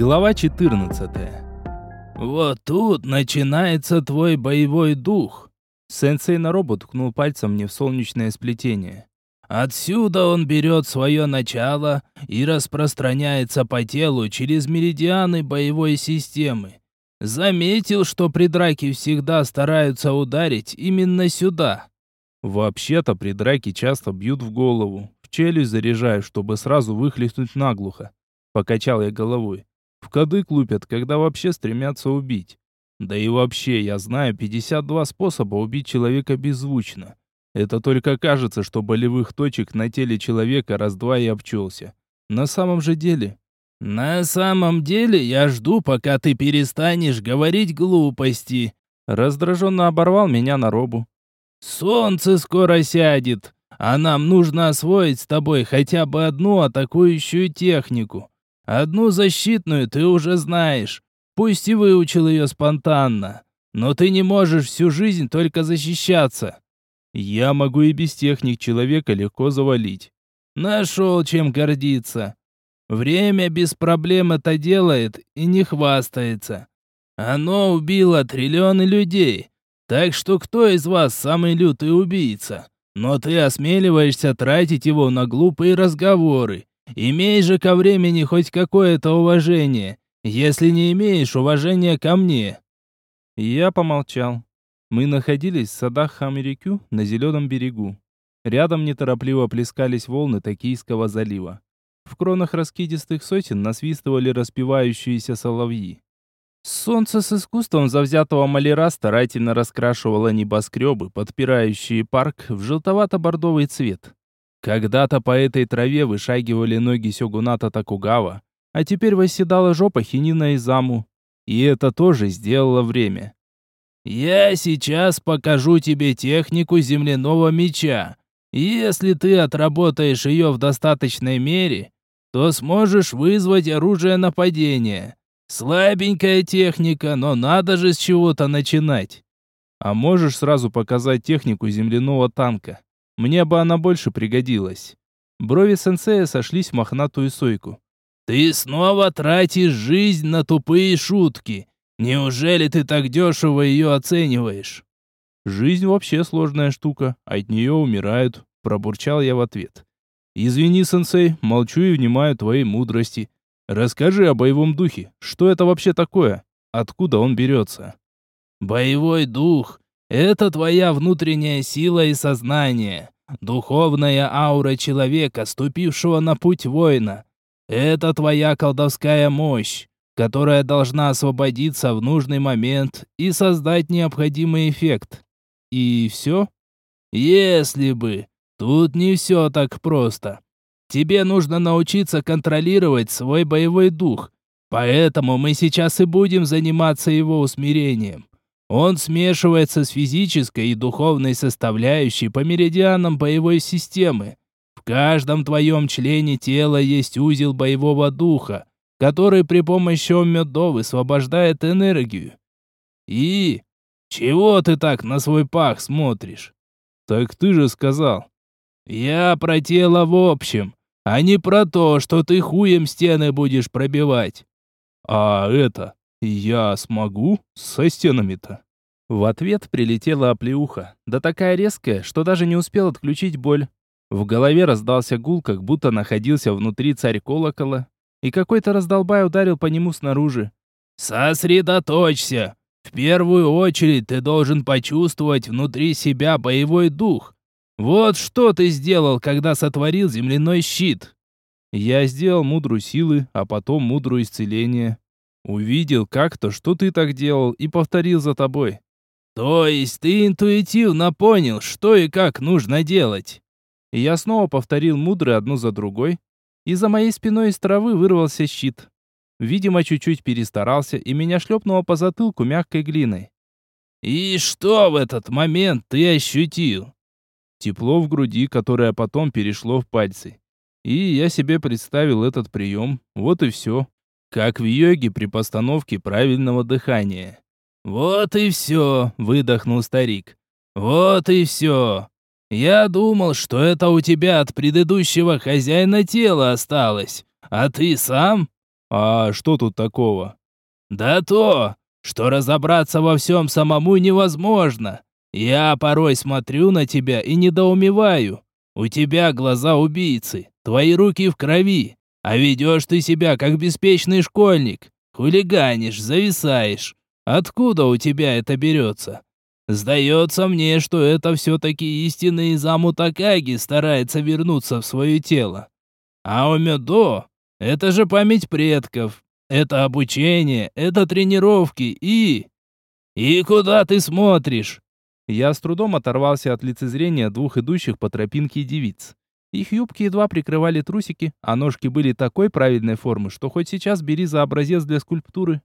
Глава 14. Вот тут начинается твой боевой дух. Сенсей на робот ткнул пальцем мне в солнечное сплетение. Отсюда он берет свое начало и распространяется по телу через меридианы боевой системы. Заметил, что при драке всегда стараются ударить именно сюда. Вообще-то при драке часто бьют в голову. В челюсть заряжаю, чтобы сразу выхлестнуть наглухо. Покачал я головой. В кадык лупят, когда вообще стремятся убить. Да и вообще, я знаю 52 способа убить человека беззвучно. Это только кажется, что болевых точек на теле человека раз-два и обчелся. На самом же деле... На самом деле я жду, пока ты перестанешь говорить глупости. Раздраженно оборвал меня на робу. Солнце скоро сядет, а нам нужно освоить с тобой хотя бы одну атакующую технику. Одну защитную ты уже знаешь, пусть и выучил ее спонтанно, но ты не можешь всю жизнь только защищаться. Я могу и без техник человека легко завалить. Нашел чем гордиться. Время без проблем это делает и не хвастается. Оно убило триллионы людей. Так что кто из вас самый лютый убийца? Но ты осмеливаешься тратить его на глупые разговоры Имей же ко времени хоть какое-то уважение, если не имеешь уважения ко мне». Я помолчал. Мы находились в садах Хамерикю на зеленом берегу. Рядом неторопливо плескались волны Токийского залива. В кронах раскидистых сотен насвистывали распевающиеся соловьи. Солнце с искусством завзятого маляра старательно раскрашивало небоскребы, подпирающие парк в желтовато-бордовый цвет. Когда-то по этой траве вышагивали ноги сёгуната Такугава, а теперь восседала жопа Хинина Изаму. И это тоже сделало время. «Я сейчас покажу тебе технику земляного меча. Если ты отработаешь ее в достаточной мере, то сможешь вызвать оружие нападения. Слабенькая техника, но надо же с чего-то начинать». «А можешь сразу показать технику земляного танка?» Мне бы она больше пригодилась. Брови сенсея сошлись в мохнатую сойку. «Ты снова тратишь жизнь на тупые шутки. Неужели ты так дешево ее оцениваешь?» «Жизнь вообще сложная штука, от нее умирают», — пробурчал я в ответ. «Извини, сенсей, молчу и внимаю твоей мудрости. Расскажи о боевом духе. Что это вообще такое? Откуда он берется?» «Боевой дух это твоя внутренняя сила и сознание, духовная аура человека, ступившего на путь воина. Это твоя колдовская мощь, которая должна освободиться в нужный момент и создать необходимый эффект. И все? Если бы. Тут не все так просто. Тебе нужно научиться контролировать свой боевой дух. Поэтому мы сейчас и будем заниматься его усмирением. Он смешивается с физической и духовной составляющей по меридианам боевой системы. В каждом твоем члене тела есть узел боевого духа, который при помощи оммедо высвобождает энергию. И... Чего ты так на свой пах смотришь? Так ты же сказал. Я про тело в общем, а не про то, что ты хуем стены будешь пробивать. А это... «Я смогу? Со стенами-то?» В ответ прилетела оплеуха, да такая резкая, что даже не успел отключить боль. В голове раздался гул, как будто находился внутри царь колокола, и какой-то раздолбай ударил по нему снаружи. «Сосредоточься! В первую очередь ты должен почувствовать внутри себя боевой дух. Вот что ты сделал, когда сотворил земляной щит!» Я сделал мудру силы, а потом мудру исцеления. Увидел как-то, что ты так делал, и повторил за тобой. То есть ты интуитивно понял, что и как нужно делать? И я снова повторил мудры одну за другой, и за моей спиной из травы вырвался щит. Видимо, чуть-чуть перестарался, и меня шлепнуло по затылку мягкой глиной. «И что в этот момент ты ощутил?» Тепло в груди, которое потом перешло в пальцы. И я себе представил этот прием, вот и все. Как в йоге при постановке правильного дыхания. «Вот и все», — выдохнул старик. «Вот и все. Я думал, что это у тебя от предыдущего хозяина тела осталось. А ты сам? А что тут такого? Да то, что разобраться во всем самому невозможно. Я порой смотрю на тебя и недоумеваю. У тебя глаза убийцы, твои руки в крови, а ведешь ты себя как беспечный школьник. Хулиганишь, зависаешь. Откуда у тебя это берется? Сдается мне, что это все-таки истинный Изаму Такаги старается вернуться в свое тело. А у Медо это же память предков, это обучение, это тренировки и... И куда ты смотришь? Я с трудом оторвался от лицезрения двух идущих по тропинке девиц. Их юбки едва прикрывали трусики, а ножки были такой правильной формы, что хоть сейчас бери за образец для скульптуры.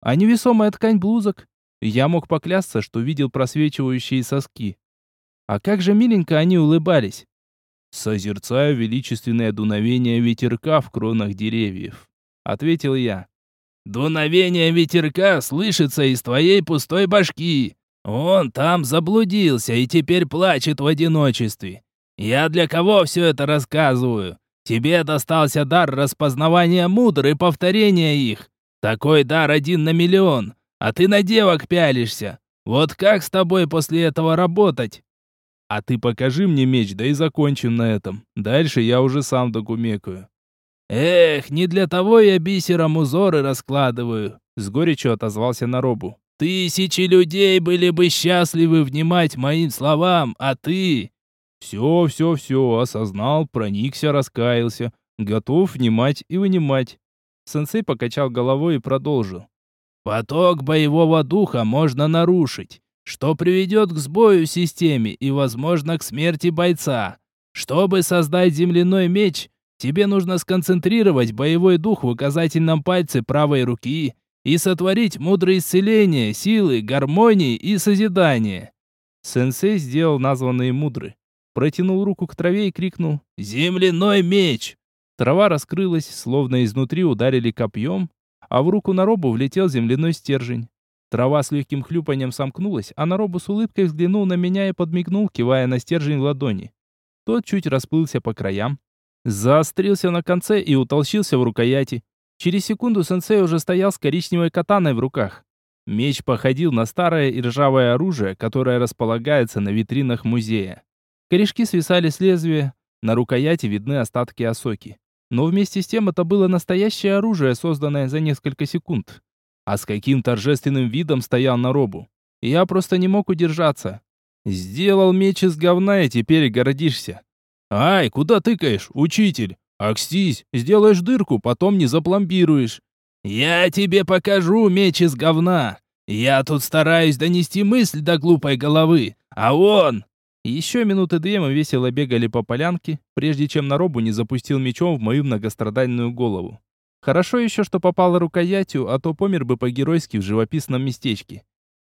А невесомая ткань блузок, я мог поклясться, что видел просвечивающие соски. А как же миленько они улыбались. Созерцаю величественное дуновение ветерка в кронах деревьев, ответил я. Дуновение ветерка слышится из твоей пустой башки. Он там заблудился и теперь плачет в одиночестве. Я для кого все это рассказываю? Тебе достался дар распознавания мудр и повторения их. Такой дар один на миллион а ты на девок пялишься. Вот как с тобой после этого работать? А ты покажи мне меч, да и закончим на этом. Дальше я уже сам докумекаю. Эх, не для того я бисером узоры раскладываю, с горечью отозвался Наробу. Тысячи людей были бы счастливы внимать моим словам, а ты... Все, все, все, осознал, проникся, раскаялся, готов внимать и вынимать. Сенсей покачал головой и продолжил. Поток боевого духа можно нарушить, что приведет к сбою в системе и, возможно, к смерти бойца. Чтобы создать земляной меч, тебе нужно сконцентрировать боевой дух в указательном пальце правой руки и сотворить мудрое исцеление, силы, гармонии и созидания. Сенсей сделал названные мудры. Протянул руку к траве и крикнул «Земляной меч!». Трава раскрылась, словно изнутри ударили копьем, а в руку Наробу влетел земляной стержень. Трава с легким хлюпанием сомкнулась, а Наробу с улыбкой взглянул на меня и подмигнул, кивая на стержень ладони. Тот чуть расплылся по краям, заострился на конце и утолщился в рукояти. Через секунду сенсей уже стоял с коричневой катаной в руках. Меч походил на старое и ржавое оружие, которое располагается на витринах музея. Корешки свисали с лезвия, на рукояти видны остатки осоки. Но вместе с тем это было настоящее оружие, созданное за несколько секунд. А с каким торжественным видом стоял на робу. Я просто не мог удержаться. Сделал меч из говна и теперь гордишься. Ай, куда тыкаешь, учитель? Акстись, сделаешь дырку, потом не запломбируешь. Я тебе покажу меч из говна. Я тут стараюсь донести мысль до глупой головы, а он... Еще минуты две мы весело бегали по полянке, прежде чем Наробу не запустил мечом в мою многострадальную голову. Хорошо еще, что попал рукоятью, а то помер бы по-геройски в живописном местечке.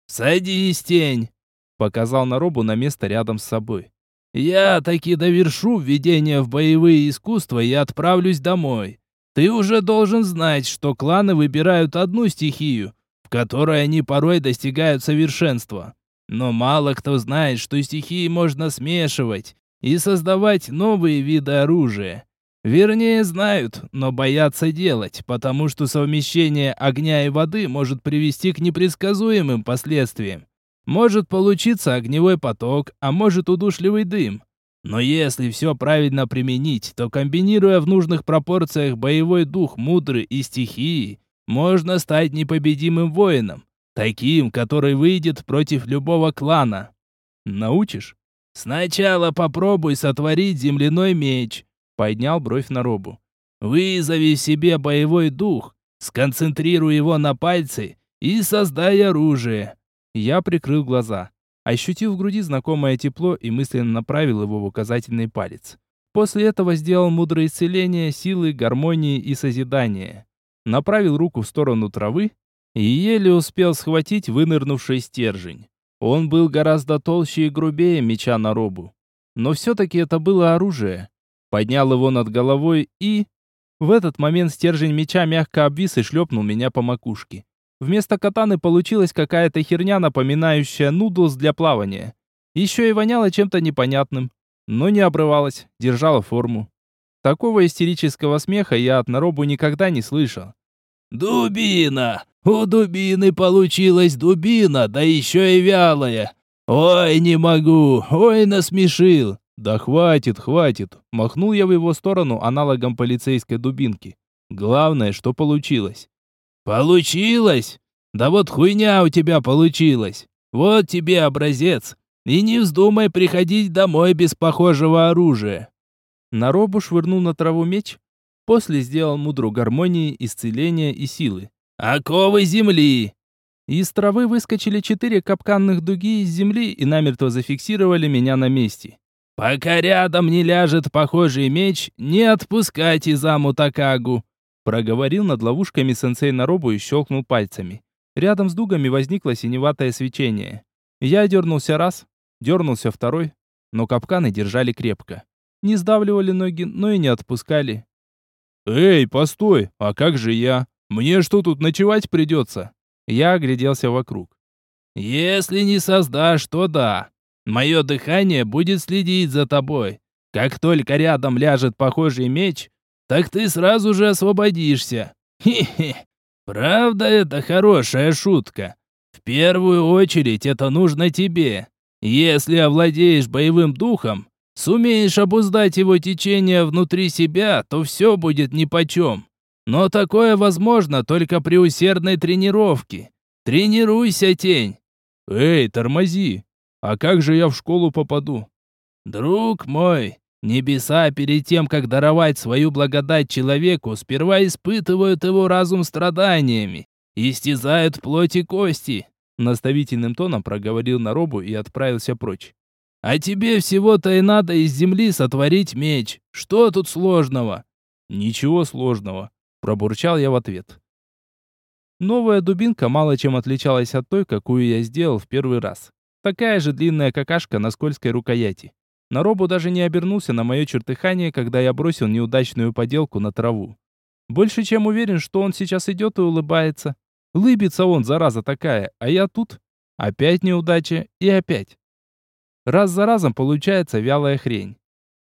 «Садись, тень!» — показал Наробу на место рядом с собой. «Я таки довершу введение в боевые искусства и отправлюсь домой. Ты уже должен знать, что кланы выбирают одну стихию, в которой они порой достигают совершенства. Но мало кто знает, что стихии можно смешивать и создавать новые виды оружия. Вернее, знают, но боятся делать, потому что совмещение огня и воды может привести к непредсказуемым последствиям. Может получиться огневой поток, а может удушливый дым. Но если все правильно применить, то комбинируя в нужных пропорциях боевой дух мудрый и стихии, можно стать непобедимым воином. Таким, который выйдет против любого клана. Научишь? Сначала попробуй сотворить земляной меч. Поднял бровь на робу. Вызови себе боевой дух, сконцентрируй его на пальце и создай оружие. Я прикрыл глаза, ощутил в груди знакомое тепло и мысленно направил его в указательный палец. После этого сделал мудрое исцеление, силы, гармонии и созидания. Направил руку в сторону травы и еле успел схватить вынырнувший стержень. Он был гораздо толще и грубее меча на робу. Но все-таки это было оружие. Поднял его над головой и... В этот момент стержень меча мягко обвис и шлепнул меня по макушке. Вместо катаны получилась какая-то херня, напоминающая нудлс для плавания. Еще и воняло чем-то непонятным. Но не обрывалась, держала форму. Такого истерического смеха я от Наробу никогда не слышал. «Дубина! У дубины получилась дубина, да еще и вялая! Ой, не могу! Ой, насмешил!» «Да хватит, хватит!» Махнул я в его сторону аналогом полицейской дубинки. Главное, что получилось. «Получилось? Да вот хуйня у тебя получилась! Вот тебе образец! И не вздумай приходить домой без похожего оружия!» Наробу швырнул на траву меч, после сделал мудру гармонии, исцеления и силы. «Оковы земли!» Из травы выскочили четыре капканных дуги из земли и намертво зафиксировали меня на месте. «Пока рядом не ляжет похожий меч, не отпускайте заму Такагу!» Проговорил над ловушками сенсей Наробу и щелкнул пальцами. Рядом с дугами возникло синеватое свечение. Я дернулся раз, дернулся второй, но капканы держали крепко. Не сдавливали ноги, но и не отпускали. «Эй, постой, а как же я? Мне что тут ночевать придется?» Я огляделся вокруг. «Если не создашь, то да. Мое дыхание будет следить за тобой. Как только рядом ляжет похожий меч, так ты сразу же освободишься. Хе-хе. Правда, это хорошая шутка. В первую очередь это нужно тебе. Если овладеешь боевым духом, сумеешь обуздать его течение внутри себя, то все будет нипочем. Но такое возможно только при усердной тренировке. Тренируйся, тень. Эй, тормози. А как же я в школу попаду? Друг мой, небеса перед тем, как даровать свою благодать человеку, сперва испытывают его разум страданиями, истязают плоть и кости. Наставительным тоном проговорил Наробу и отправился прочь. А тебе всего-то и надо из земли сотворить меч. Что тут сложного? Ничего сложного, пробурчал я в ответ. Новая дубинка мало чем отличалась от той, какую я сделал в первый раз. Такая же длинная какашка на скользкой рукояти. Наробу даже не обернулся на мое чертыхание, когда я бросил неудачную поделку на траву. Больше чем уверен, что он сейчас идет и улыбается. Лыбится он, зараза такая, а я тут. Опять неудача и опять. Раз за разом получается вялая хрень.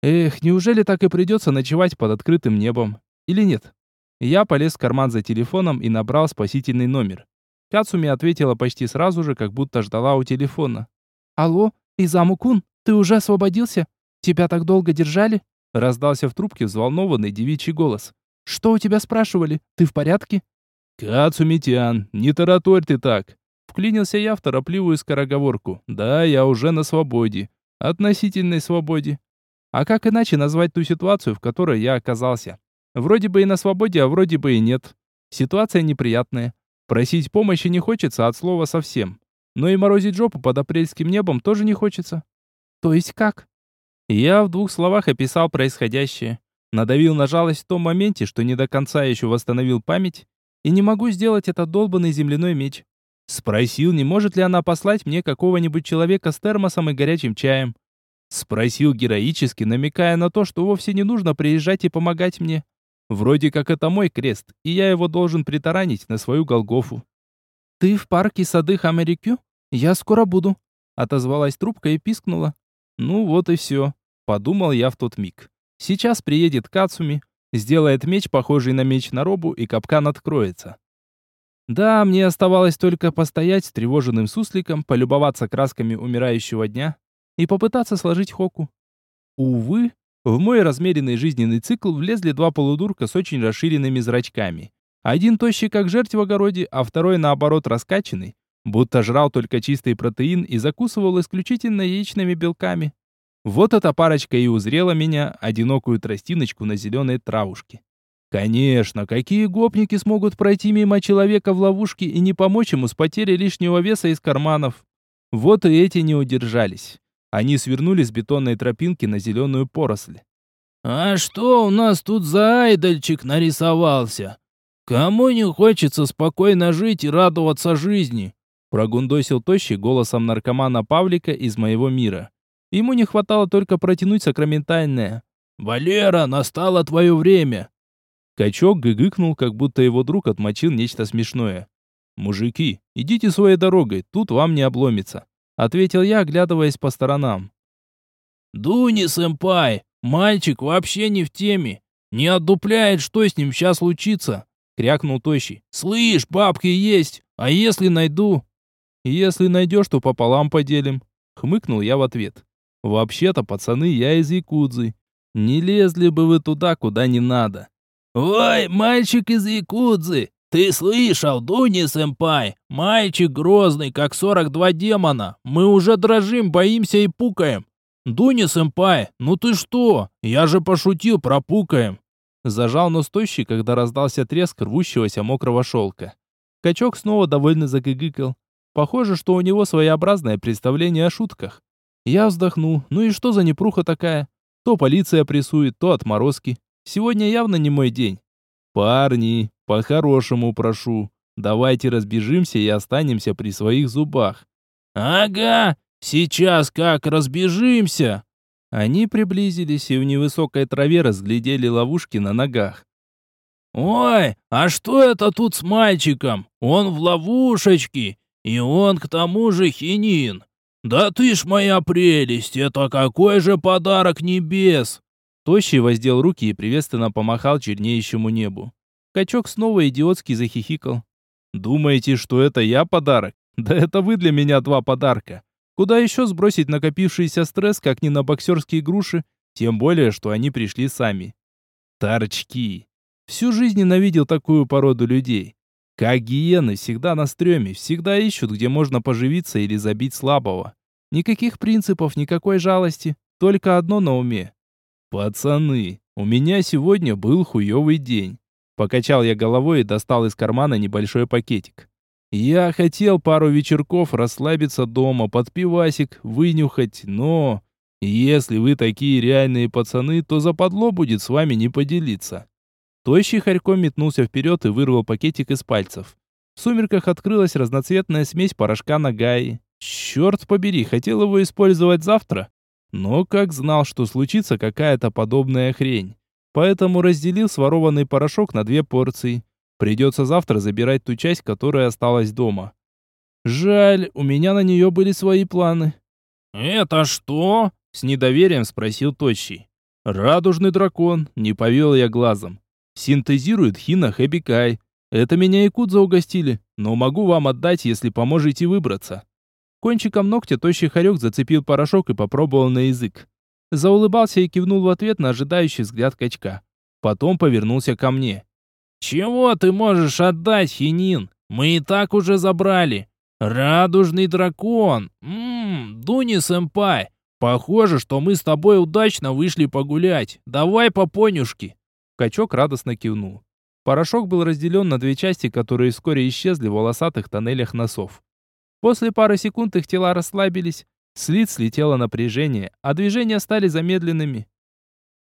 Эх, неужели так и придется ночевать под открытым небом? Или нет? Я полез в карман за телефоном и набрал спасительный номер. Кацуми ответила почти сразу же, как будто ждала у телефона. «Алло, Изаму-кун, ты уже освободился? Тебя так долго держали?» Раздался в трубке взволнованный девичий голос. «Что у тебя спрашивали? Ты в порядке?» «Кацуми-тян, не тараторь ты так!» Вклинился я в торопливую скороговорку. «Да, я уже на свободе. Относительной свободе. А как иначе назвать ту ситуацию, в которой я оказался? Вроде бы и на свободе, а вроде бы и нет. Ситуация неприятная. Просить помощи не хочется от слова совсем. Но и морозить жопу под апрельским небом тоже не хочется. То есть как? Я в двух словах описал происходящее. Надавил на жалость в том моменте, что не до конца еще восстановил память, и не могу сделать этот долбанный земляной меч. Спросил, не может ли она послать мне какого-нибудь человека с термосом и горячим чаем. Спросил героически, намекая на то, что вовсе не нужно приезжать и помогать мне. Вроде как это мой крест, и я его должен притаранить на свою Голгофу. «Ты в парке сады Хамерикю? Я скоро буду», — отозвалась трубка и пискнула. «Ну вот и все», — подумал я в тот миг. «Сейчас приедет Кацуми, сделает меч, похожий на меч на робу, и капкан откроется». Да, мне оставалось только постоять с тревоженным сусликом, полюбоваться красками умирающего дня и попытаться сложить хоку. Увы, в мой размеренный жизненный цикл влезли два полудурка с очень расширенными зрачками. Один тощий, как жертв в огороде, а второй, наоборот, раскачанный, будто жрал только чистый протеин и закусывал исключительно яичными белками. Вот эта парочка и узрела меня, одинокую тростиночку на зеленой травушке. Конечно, какие гопники смогут пройти мимо человека в ловушке и не помочь ему с потерей лишнего веса из карманов? Вот и эти не удержались. Они свернули с бетонной тропинки на зеленую поросль. «А что у нас тут за айдольчик нарисовался? Кому не хочется спокойно жить и радоваться жизни?» Прогундосил тощий голосом наркомана Павлика из моего мира. Ему не хватало только протянуть сакраментальное. «Валера, настало твое время!» Качок гыгыкнул, как будто его друг отмочил нечто смешное. «Мужики, идите своей дорогой, тут вам не обломится ответил я, оглядываясь по сторонам. «Дуни, сэмпай, Мальчик вообще не в теме. Не отдупляет, что с ним сейчас случится. Крякнул Тощий. Слышь, бабки есть. А если найду? Если найдешь, то пополам поделим. Хмыкнул я в ответ. Вообще-то, пацаны, я из Якудзы. Не лезли бы вы туда, куда не надо. Ой, мальчик из Якудзы, ты слышал, Дуни-сэмпай? Мальчик грозный, как 42 демона. Мы уже дрожим, боимся и пукаем. Дуни-сэмпай, ну ты что? Я же пошутил, пропукаем. Зажал нос тощий, когда раздался треск рвущегося мокрого шелка. Качок снова довольно загыгыкал. Похоже, что у него своеобразное представление о шутках. Я вздохнул. Ну и что за непруха такая? То полиция прессует, то отморозки. Сегодня явно не мой день. Парни, по-хорошему прошу, давайте разбежимся и останемся при своих зубах. Ага, сейчас как разбежимся. Они приблизились и в невысокой траве разглядели ловушки на ногах. «Ой, а что это тут с мальчиком? Он в ловушечке, и он к тому же хинин. Да ты ж моя прелесть, это какой же подарок небес!» Тощий воздел руки и приветственно помахал чернеющему небу. Качок снова идиотски захихикал. «Думаете, что это я подарок? Да это вы для меня два подарка. Куда еще сбросить накопившийся стресс, как не на боксерские груши, тем более, что они пришли сами. Торчки. Всю жизнь ненавидел такую породу людей. Как гиены, всегда на стреме, всегда ищут, где можно поживиться или забить слабого. Никаких принципов, никакой жалости, только одно на уме. «Пацаны, у меня сегодня был хуёвый день». Покачал я головой и достал из кармана небольшой пакетик. Я хотел пару вечерков расслабиться дома, под пивасик, вынюхать, но... Если вы такие реальные пацаны, то западло будет с вами не поделиться. Тощий хорьком метнулся вперед и вырвал пакетик из пальцев. В сумерках открылась разноцветная смесь порошка Нагаи. Черт побери, хотел его использовать завтра, но как знал, что случится какая-то подобная хрень. Поэтому разделил сворованный порошок на две порции. Придется завтра забирать ту часть, которая осталась дома. Жаль, у меня на нее были свои планы. «Это что?» — с недоверием спросил Тощий. «Радужный дракон», — не повел я глазом. «Синтезирует хина хэбикай. Это меня якудза угостили, но могу вам отдать, если поможете выбраться». Кончиком ногтя тощий хорек зацепил порошок и попробовал на язык. Заулыбался и кивнул в ответ на ожидающий взгляд качка. Потом повернулся ко мне. «Чего ты можешь отдать, Хинин? Мы и так уже забрали. Радужный дракон. Ммм, Дуни-сэмпай. Похоже, что мы с тобой удачно вышли погулять. Давай по понюшке». Качок радостно кивнул. Порошок был разделен на две части, которые вскоре исчезли в волосатых тоннелях носов. После пары секунд их тела расслабились, с лиц слетело напряжение, а движения стали замедленными.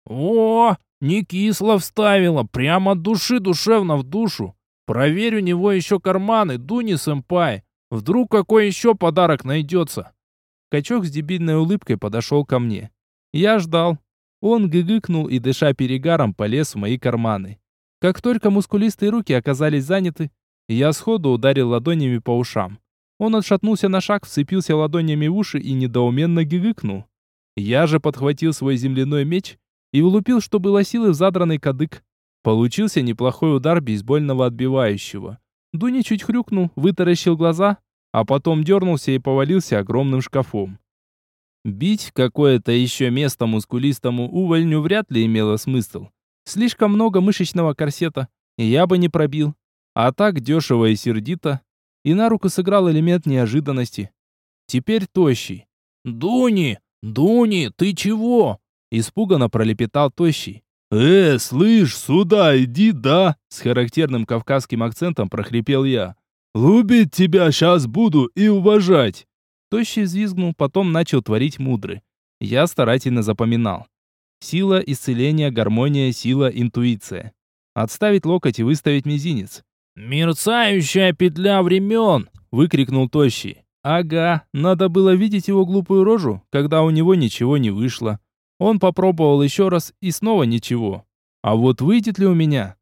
«О, не кисло вставила, прямо от души душевно в душу. Проверь у него еще карманы, Дуни-сэмпай. Вдруг какой еще подарок найдется?» Качок с дебильной улыбкой подошел ко мне. Я ждал. Он гыгыкнул и, дыша перегаром, полез в мои карманы. Как только мускулистые руки оказались заняты, я сходу ударил ладонями по ушам. Он отшатнулся на шаг, вцепился ладонями в уши и недоуменно гигыкнул. Я же подхватил свой земляной меч и улупил, что было силы в задранный кадык. Получился неплохой удар бейсбольного отбивающего. Дуня чуть хрюкнул, вытаращил глаза, а потом дернулся и повалился огромным шкафом. Бить какое-то еще место мускулистому увольню вряд ли имело смысл. Слишком много мышечного корсета, и я бы не пробил. А так дешево и сердито, и на руку сыграл элемент неожиданности. Теперь тощий. «Дуни! Дуни, ты чего?» Испуганно пролепетал тощий. «Э, слышь, сюда иди, да!» С характерным кавказским акцентом прохрипел я. «Любить тебя сейчас буду и уважать!» Тощий взвизгнул, потом начал творить мудры. Я старательно запоминал. Сила, исцеление, гармония, сила, интуиция. Отставить локоть и выставить мизинец. «Мерцающая петля времен!» — выкрикнул Тощий. «Ага, надо было видеть его глупую рожу, когда у него ничего не вышло. Он попробовал еще раз и снова ничего. А вот выйдет ли у меня?»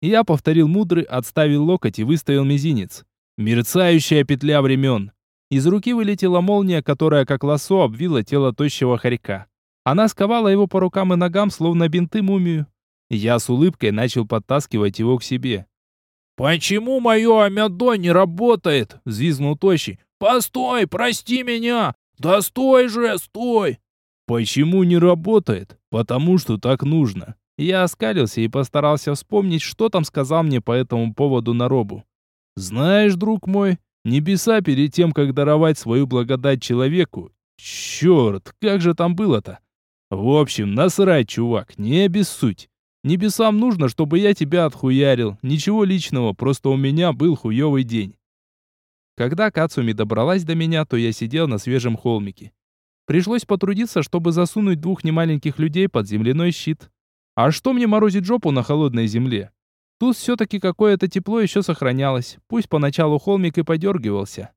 Я повторил мудрый, отставил локоть и выставил мизинец. Мерцающая петля времен. Из руки вылетела молния, которая как лосо обвила тело тощего хорька. Она сковала его по рукам и ногам, словно бинты мумию. Я с улыбкой начал подтаскивать его к себе. «Почему мое амядо не работает?» — взвизгнул Тощий. «Постой, прости меня! Да стой же, стой!» «Почему не работает? Потому что так нужно». Я оскалился и постарался вспомнить, что там сказал мне по этому поводу Наробу. «Знаешь, друг мой, небеса перед тем, как даровать свою благодать человеку... Черт, как же там было-то? В общем, насрать, чувак, не обессудь. Небесам нужно, чтобы я тебя отхуярил. Ничего личного, просто у меня был хуёвый день. Когда Кацуми добралась до меня, то я сидел на свежем холмике. Пришлось потрудиться, чтобы засунуть двух немаленьких людей под земляной щит. А что мне морозить жопу на холодной земле? Тут все-таки какое-то тепло еще сохранялось, пусть поначалу холмик и подергивался.